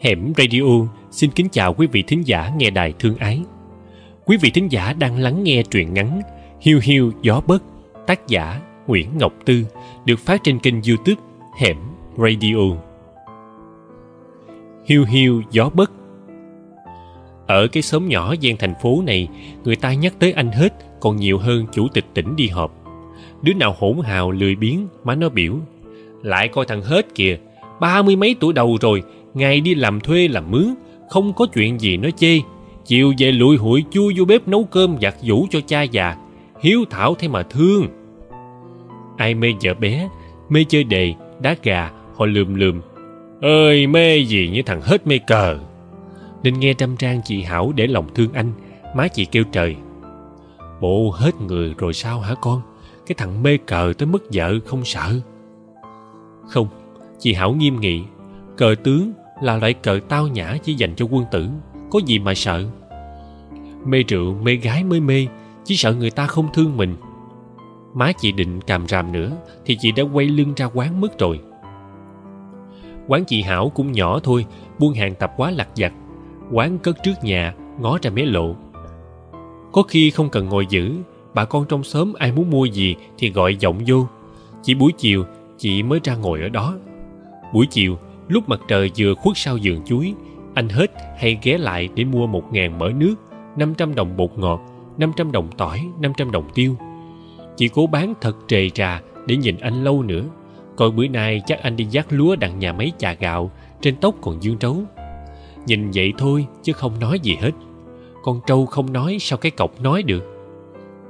Hẻm Radio xin kính chào quý vị thính giả nghe đài thương ái. Quý vị thính giả đang lắng nghe truyện ngắn Hiu Hiu Gió Bớt, tác giả Nguyễn Ngọc Tư, được phát trên kênh youtube Hẻm Radio. Hiu Hiu Gió Bớt Ở cái xóm nhỏ gian thành phố này, người ta nhắc tới anh hết còn nhiều hơn chủ tịch tỉnh đi họp. Đứa nào hỗn hào lười biếng má nó biểu. Lại coi thằng hết kìa, ba mươi mấy tuổi đầu rồi ngày đi làm thuê làm mướn, không có chuyện gì nó chê. Chiều về lụi hụi chui vô bếp nấu cơm giặt giũ cho cha già, hiếu thảo thế mà thương. Ai mê vợ bé, mê chơi đề, đá gà, họ lườm lườm. Ơi, mê gì như thằng hết mê cờ. Nên nghe trăm trang chị hảo để lòng thương anh, má chị kêu trời. Bộ hết người rồi sao hả con? Cái thằng mê cờ tới mất vợ không sợ. Không, chị hảo nghiêm nghị. Cờ tướng là loại cờ tao nhã chỉ dành cho quân tử, có gì mà sợ? Mê rượu, mê gái mới mê, chỉ sợ người ta không thương mình. Má chị định càm ràm nữa, thì chị đã quay lưng ra quán mất rồi. Quán chị hảo cũng nhỏ thôi, buôn hàng tập quá lặt vặt. Quán cất trước nhà, ngó ra mé lộ. Có khi không cần ngồi giữ, bà con trong xóm ai muốn mua gì thì gọi giọng vô. Chỉ buổi chiều, chị mới ra ngồi ở đó. Buổi chiều lúc mặt trời vừa khuất sau vườn chuối, anh hết hay ghé lại để mua một ngàn mỡ nước, năm trăm đồng bột ngọt, năm trăm đồng tỏi, năm trăm đồng tiêu. Chị cố bán thật trề trà để nhìn anh lâu nữa. Coi bữa nay chắc anh đi dắt lúa đặng nhà máy chà gạo, trên tóc còn dương trấu. Nhìn vậy thôi chứ không nói gì hết. Con trâu không nói sao cái cọc nói được.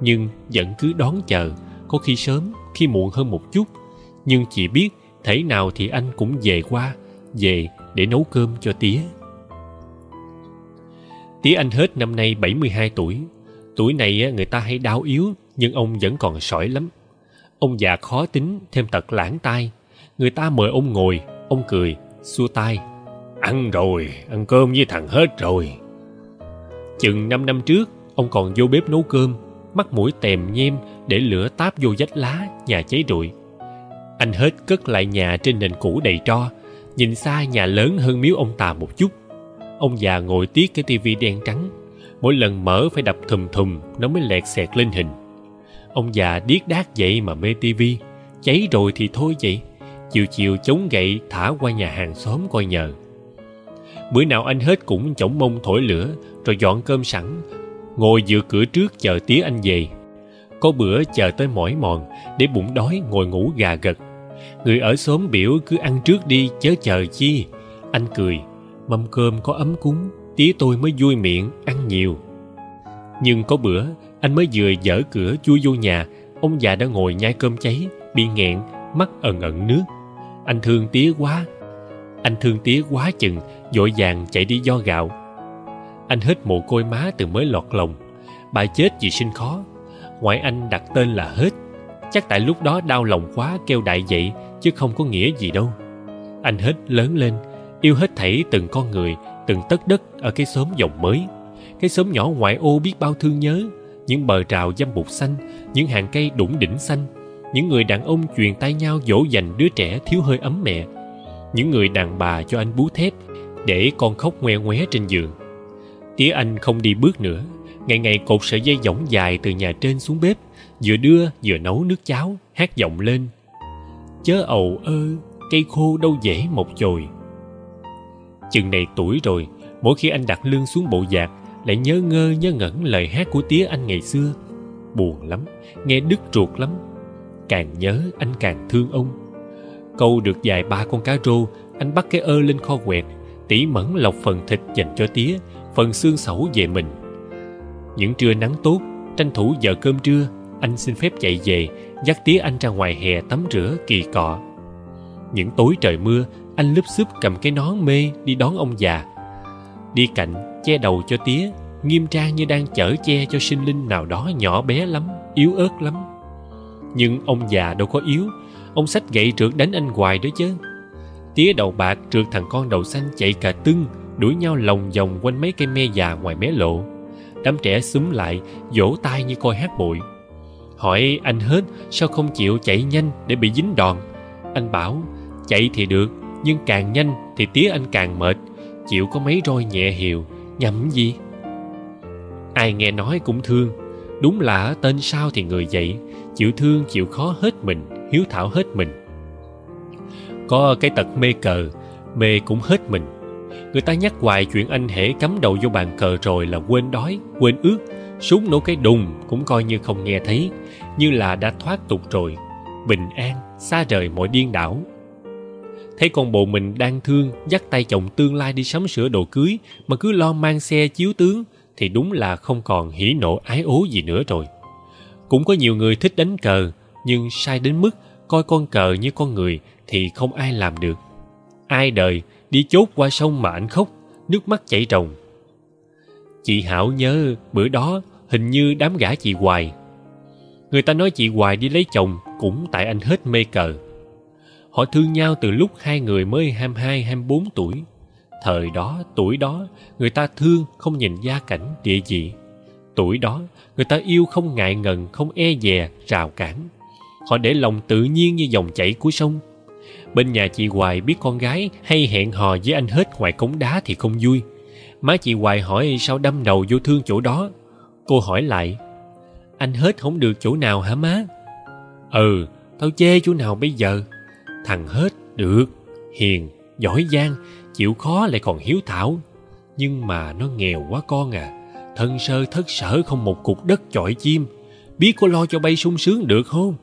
Nhưng vẫn cứ đón chờ, có khi sớm, khi muộn hơn một chút. Nhưng chị biết thể nào thì anh cũng về qua về để nấu cơm cho tía. Tía anh hết năm nay bảy mươi hai tuổi. Tuổi này người ta hay đau yếu, nhưng ông vẫn còn sỏi lắm. Ông già khó tính, thêm tật lãng tai. Người ta mời ông ngồi, ông cười, xua tay ăn rồi, ăn cơm với thằng hết rồi. Chừng năm năm trước, ông còn vô bếp nấu cơm mắt mũi tèm nhem để lửa táp vô vách lá, nhà cháy rụi. Anh hết cất lại nhà trên nền cũ đầy tro nhìn xa nhà lớn hơn miếu ông ta một chút. Ông già ngồi tiếc cái tivi đen trắng. Mỗi lần mở phải đập thùm thùm, nó mới lẹt xẹt lên hình. Ông già điếc đát vậy mà mê tivi. Cháy rồi thì thôi vậy. Chiều chiều chống gậy thả qua nhà hàng xóm coi nhờ. Bữa nào anh hết cũng chổng mông thổi lửa, rồi dọn cơm sẵn. Ngồi giữa cửa trước chờ tía anh về. Có bữa chờ tới mỏi mòn, để bụng đói ngồi ngủ gà gật người ở xóm biểu cứ ăn trước đi, chớ chờ chi. Anh cười, mâm cơm có ấm cúng tía tôi mới vui miệng, ăn nhiều. Nhưng có bữa, anh mới vừa dở cửa chui vô nhà, ông già đã ngồi nhai cơm cháy, bị nghẹn, mắt ẩn ẩn nước. Anh thương tía quá, anh thương tía quá chừng, vội vàng chạy đi do gạo. Anh hết mồ côi má từ mới lọt lòng, bà chết vì sinh khó. Ngoại anh đặt tên là hết chắc tại lúc đó đau lòng quá kêu đại vậy, chứ không có nghĩa gì đâu. Anh hết lớn lên, yêu hết thảy từng con người, từng tất đất ở cái xóm dòng mới. Cái xóm nhỏ ngoại ô biết bao thương nhớ, những bờ trào dâm bụt xanh, những hàng cây đủng đỉnh xanh, những người đàn ông truyền tay nhau dỗ dành đứa trẻ thiếu hơi ấm mẹ, những người đàn bà cho anh bú thép để con khóc ngoe ngoé trên giường. Tía anh không đi bước nữa ngày ngày cột sợi dây dỏng dài từ nhà trên xuống bếp, vừa đưa vừa nấu nước cháo, hát giọng lên. Chớ ầu ơ, cây khô đâu dễ mọc chồi. Chừng này tuổi rồi, mỗi khi anh đặt lưng xuống bộ giạc lại nhớ ngơ nhớ ngẩn lời hát của tía anh ngày xưa. Buồn lắm, nghe đứt ruột lắm. Càng nhớ anh càng thương ông. Câu được dài ba con cá rô, anh bắt cái ơ lên kho quẹt, tỉ mẩn lọc phần thịt dành cho tía, phần xương sẩu về mình những trưa nắng tốt, tranh thủ giờ cơm trưa, anh xin phép chạy về, dắt tía anh ra ngoài hè tắm rửa, kỳ cọ. Những tối trời mưa, anh lúp xúp cầm cái nón mê đi đón ông già. Đi cạnh, che đầu cho tía, nghiêm trang như đang chở che cho sinh linh nào đó nhỏ bé lắm, yếu ớt lắm. Nhưng ông già đâu có yếu, ông xách gậy trượt đánh anh hoài đó chứ. Tía đầu bạc trượt thằng con đầu xanh chạy cả tưng, đuổi nhau lòng vòng quanh mấy cây me già ngoài mé lộ đám trẻ xúm lại, vỗ tay như coi hát bụi. Hỏi anh hết, sao không chịu chạy nhanh để bị dính đòn? Anh bảo, chạy thì được, nhưng càng nhanh thì tía anh càng mệt. Chịu có mấy roi nhẹ hiệu nhầm gì? Ai nghe nói cũng thương. Đúng là tên sao thì người vậy chịu thương chịu khó hết mình, hiếu thảo hết mình. Có cái tật mê cờ, mê cũng hết mình người ta nhắc hoài chuyện anh hễ cắm đầu vô bàn cờ rồi là quên đói, quên ướt súng nổ cái đùng cũng coi như không nghe thấy, như là đã thoát tục rồi. Bình an, xa rời mọi điên đảo. Thấy con bộ mình đang thương, dắt tay chồng tương lai đi sắm sửa đồ cưới, mà cứ lo mang xe chiếu tướng, thì đúng là không còn hỉ nộ ái ố gì nữa rồi. Cũng có nhiều người thích đánh cờ, nhưng sai đến mức coi con cờ như con người thì không ai làm được. Ai đời đi chốt qua sông mà anh khóc, nước mắt chảy ròng. Chị hảo nhớ bữa đó hình như đám gã chị hoài. Người ta nói chị hoài đi lấy chồng cũng tại anh hết mê cờ. Họ thương nhau từ lúc hai người mới hai mươi hai hai mươi bốn tuổi. Thời đó, tuổi đó, người ta thương không nhìn gia cảnh, địa vị. Tuổi đó, người ta yêu không ngại ngần, không e dè, rào cản. Họ để lòng tự nhiên như dòng chảy của sông bên nhà chị hoài biết con gái hay hẹn hò với anh hết ngoài cống đá thì không vui. Má chị hoài hỏi sao đâm đầu vô thương chỗ đó. Cô hỏi lại, anh hết không được chỗ nào hả má? Ừ tao chê chỗ nào bây giờ? Thằng hết được. Hiền, giỏi giang, chịu khó lại còn hiếu thảo. Nhưng mà nó nghèo quá con à thân sơ thất sở không một cục đất chọi chim. Biết có lo cho bay sung sướng được không?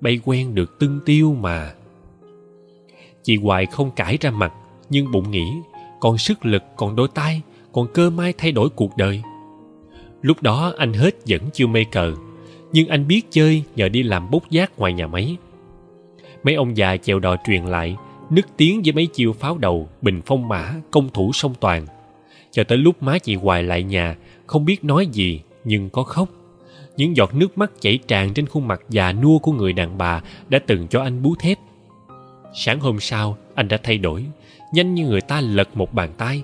Bay quen được tưng tiêu mà chị hoài không cãi ra mặt, nhưng bụng nghĩ, còn sức lực, còn đôi tay, còn cơ may thay đổi cuộc đời. Lúc đó anh hết vẫn chưa mê cờ, nhưng anh biết chơi nhờ đi làm bốc giác ngoài nhà máy. Mấy ông già chèo đò truyền lại, nức tiếng với mấy chiêu pháo đầu, bình phong mã, công thủ song toàn. Cho tới lúc má chị hoài lại nhà, không biết nói gì, nhưng có khóc. Những giọt nước mắt chảy tràn trên khuôn mặt già nua của người đàn bà đã từng cho anh bú thép sáng hôm sau, anh đã thay đổi, nhanh như người ta lật một bàn tay.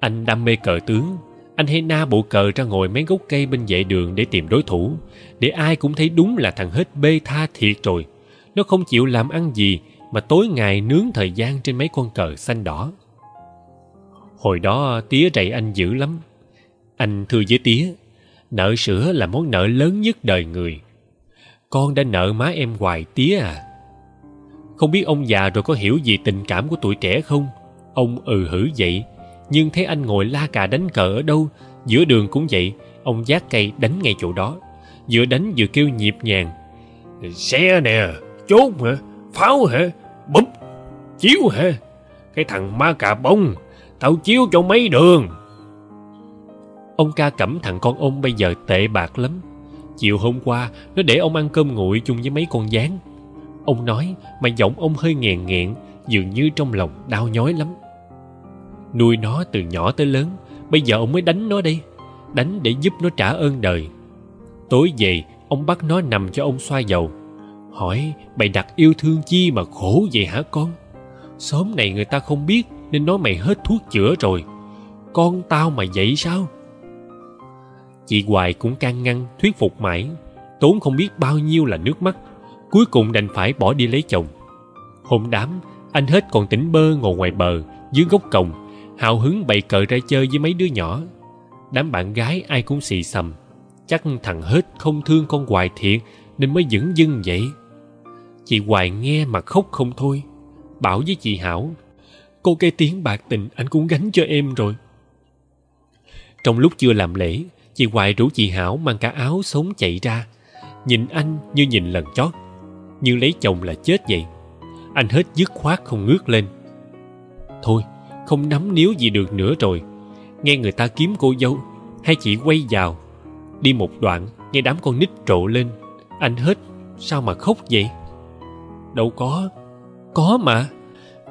Anh đam mê cờ tướng, anh hay na bộ cờ ra ngồi mấy gốc cây bên vệ đường để tìm đối thủ, để ai cũng thấy đúng là thằng hết bê tha thiệt rồi. Nó không chịu làm ăn gì mà tối ngày nướng thời gian trên mấy con cờ xanh đỏ. Hồi đó tía rầy anh dữ lắm. Anh thưa với tía, nợ sữa là món nợ lớn nhất đời người. Con đã nợ má em hoài tía à không biết ông già rồi có hiểu gì tình cảm của tuổi trẻ không? Ông ừ hử vậy. Nhưng thấy anh ngồi la cà đánh cờ ở đâu? Giữa đường cũng vậy. Ông giác cây đánh ngay chỗ đó. Vừa đánh vừa kêu nhịp nhàng. Xe nè chốt hả? Pháo hả? Búp chiếu hả? Cái thằng ma cà bông tao chiếu cho mấy đường. Ông ca cẩm thằng con ông bây giờ tệ bạc lắm. Chiều hôm qua nó để ông ăn cơm nguội chung với mấy con gián ông nói mà giọng ông hơi nghèn nghẹn, dường như trong lòng đau nhói lắm. Nuôi nó từ nhỏ tới lớn, bây giờ ông mới đánh nó đây, đánh để giúp nó trả ơn đời. Tối về, ông bắt nó nằm cho ông xoa dầu. Hỏi, mày đặt yêu thương chi mà khổ vậy hả con? Sớm này người ta không biết nên nói mày hết thuốc chữa rồi. Con tao mà vậy sao? Chị hoài cũng can ngăn, thuyết phục mãi, tốn không biết bao nhiêu là nước mắt cuối cùng đành phải bỏ đi lấy chồng. Hôm đám, anh hết còn tỉnh bơ ngồi ngoài bờ, dưới gốc cồng, hào hứng bày cờ ra chơi với mấy đứa nhỏ. Đám bạn gái ai cũng xì xầm, chắc thằng hết không thương con hoài thiện nên mới dửng dưng vậy. Chị hoài nghe mà khóc không thôi, bảo với chị hảo, cô cái tiếng bạc tình anh cũng gánh cho em rồi. Trong lúc chưa làm lễ, chị hoài rủ chị hảo mang cả áo sống chạy ra, nhìn anh như nhìn lần chót như lấy chồng là chết vậy. Anh hết dứt khoát không ngước lên. Thôi, không nắm níu gì được nữa rồi. Nghe người ta kiếm cô dâu hay chị quay vào. Đi một đoạn, nghe đám con nít trộ lên. Anh hết, sao mà khóc vậy? Đâu có có mà.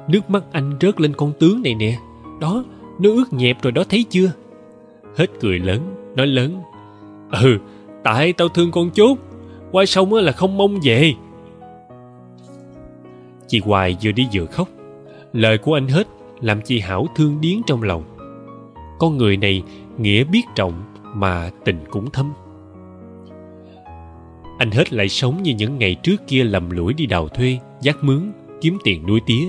Nước mắt anh rớt lên con tướng này nè. Đó, nó ướt nhẹp rồi đó, thấy chưa? Hết cười lớn, nói lớn. Ừ tại tao thương con chốt, qua sông là không mong về chị hoài vừa đi vừa khóc. Lời của anh hết làm chị hảo thương điến trong lòng. Con người này nghĩa biết trọng mà tình cũng thâm. Anh hết lại sống như những ngày trước kia lầm lũi đi đào thuê, giác mướn, kiếm tiền nuôi tía.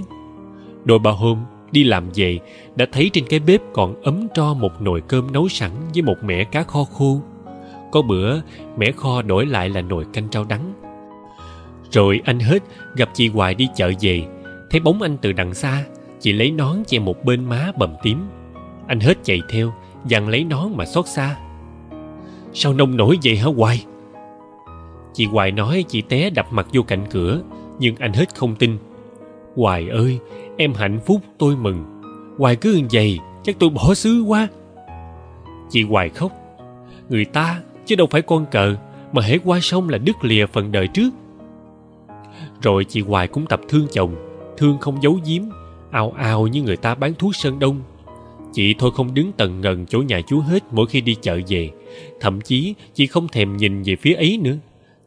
Đôi ba hôm đi làm về, đã thấy trên cái bếp còn ấm tro một nồi cơm nấu sẵn với một mẻ cá kho khô. Có bữa, mẻ kho đổi lại là nồi canh rau đắng rồi anh hết, gặp chị hoài đi chợ về. Thấy bóng anh từ đằng xa, chị lấy nón che một bên má bầm tím. Anh hết chạy theo dằn lấy nón mà xót xa. Sao nông nổi vậy hả hoài? Chị hoài nói chị té đập mặt vô cạnh cửa, nhưng anh hết không tin. Hoài ơi, em hạnh phúc, tôi mừng. Hoài cứ như vậy, chắc tôi bỏ xứ quá. Chị hoài khóc. Người ta, chứ đâu phải con cờ, mà hễ qua sông là đứt lìa phần đời trước rồi chị hoài cũng tập thương chồng thương không giấu giếm ào ào như người ta bán thuốc sơn đông. Chị thôi không đứng tần ngần chỗ nhà chú hết mỗi khi đi chợ về. Thậm chí chị không thèm nhìn về phía ấy nữa.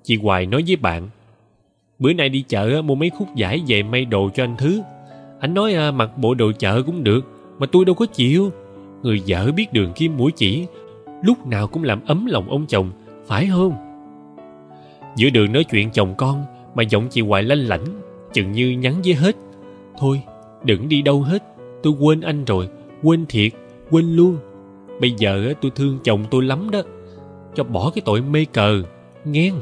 Chị hoài nói với bạn bữa nay đi chợ mua mấy khúc vải về may đồ cho anh thứ. Anh nói à, mặc bộ đồ chợ cũng được mà tôi đâu có chịu. Người vợ biết đường kim mũi chỉ lúc nào cũng làm ấm lòng ông chồng phải không? Giữa đường nói chuyện chồng con mà giọng chị hoài lanh lảnh, chừng như nhắn với hết. Thôi, đừng đi đâu hết, tôi quên anh rồi, quên thiệt, quên luôn. Bây giờ tôi thương chồng tôi lắm đó, cho bỏ cái tội mê cờ, nghe.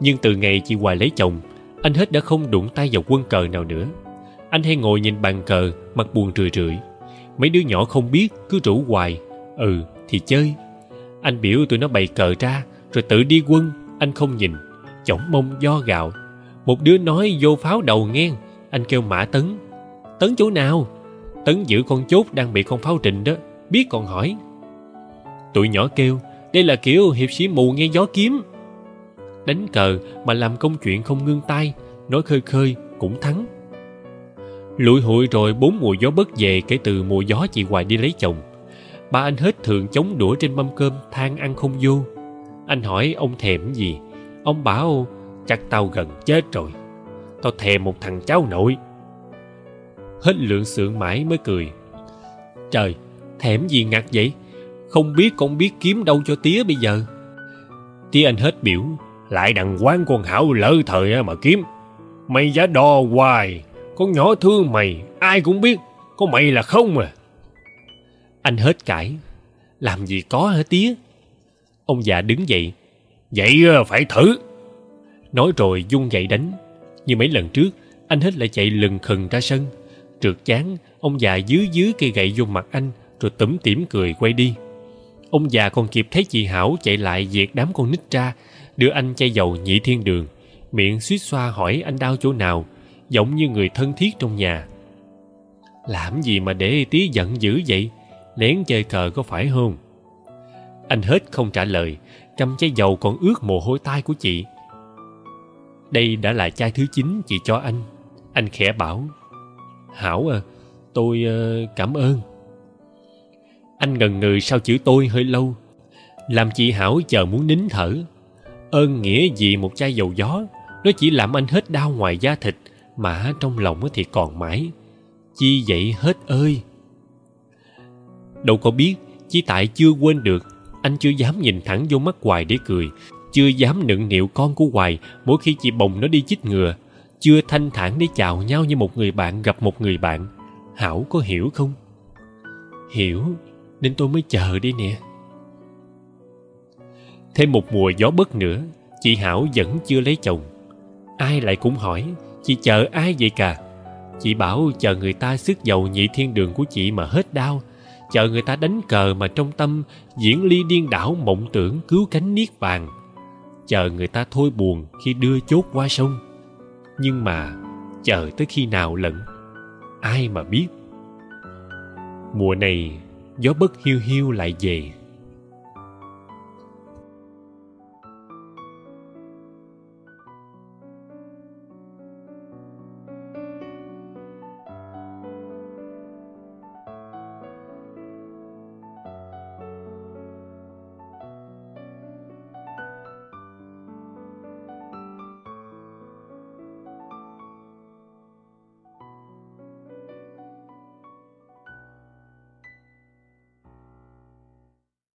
Nhưng từ ngày chị hoài lấy chồng, anh hết đã không đụng tay vào quân cờ nào nữa. Anh hay ngồi nhìn bàn cờ, mặt buồn rười rượi. Mấy đứa nhỏ không biết, cứ rủ hoài ừ thì chơi. Anh biểu tụi nó bày cờ ra, rồi tự đi quân, anh không nhìn chỏng mông do gạo. Một đứa nói vô pháo đầu ngang anh kêu mã tấn tấn chỗ nào? Tấn giữ con chốt đang bị con pháo trịnh đó, biết còn hỏi. Tụi nhỏ kêu, đây là kiểu hiệp sĩ mù nghe gió kiếm. Đánh cờ mà làm công chuyện không ngưng tay, nói khơi khơi cũng thắng. Lụi hụi rồi bốn mùa gió bất về kể từ mùa gió chị hoài đi lấy chồng. Ba anh hết thường chống đũa trên mâm cơm, than ăn không vô. Anh hỏi ông thèm gì? Ông bảo, chắc tao gần chết rồi. Tao thèm một thằng cháu nội. Hết lượng sượng mãi mới cười. Trời, thèm gì ngặt vậy? Không biết con biết kiếm đâu cho tía bây giờ. Tía anh hết biểu, lại đằng quán con hảo lỡ thời mà kiếm. Mày giá đo hoài, con nhỏ thương mày, ai cũng biết, có mày là không à. Anh hết cãi, làm gì có hả tía? Ông già đứng dậy vậy ờ, phải thử. Nói rồi dung gậy đánh. Như mấy lần trước, anh hết lại chạy lừng khừng ra sân. Trượt chán, ông già dưới dưới cây gậy vô mặt anh, rồi tủm tỉm cười quay đi. Ông già còn kịp thấy chị hảo chạy lại diệt đám con nít ra, đưa anh chai dầu nhị thiên đường. Miệng suýt xoa hỏi anh đau chỗ nào giọng như người thân thiết trong nhà. Làm gì mà để tí giận dữ vậy? Lén chơi cờ có phải không? Anh hết không trả lời, cầm chai dầu còn ướt mồ hôi tai của chị. Đây đã là chai thứ chín chị cho anh. Anh khẽ bảo, hảo à tôi ờ, cảm ơn. Anh ngần ngừ sau chữ tôi hơi lâu, làm chị hảo chờ muốn nín thở. Ơn nghĩa gì một chai dầu gió, nó chỉ làm anh hết đau ngoài da thịt, mà trong lòng thì còn mãi. Chi vậy hết ơi? Đâu có biết chỉ tại chưa quên được anh chưa dám nhìn thẳng vô mắt hoài để cười. Chưa dám nựng nịu con của hoài, mỗi khi chị bồng nó đi chích ngừa. Chưa thanh thản để chào nhau như một người bạn gặp một người bạn. Hảo có hiểu không? Hiểu. Nên tôi mới chờ đi nè. Thêm một mùa gió bớt nữa, chị hảo vẫn chưa lấy chồng. Ai lại cũng hỏi, chị chờ ai vậy cả? Chị bảo, chờ người ta sức dầu nhị thiên đường của chị mà hết đau chờ người ta đánh cờ mà trong tâm diễn ly điên đảo mộng tưởng cứu cánh niết bàn. Chờ người ta thôi buồn khi đưa chốt qua sông. Nhưng mà, chờ tới khi nào lận, ai mà biết. Mùa này, gió bất hiu hiu lại về.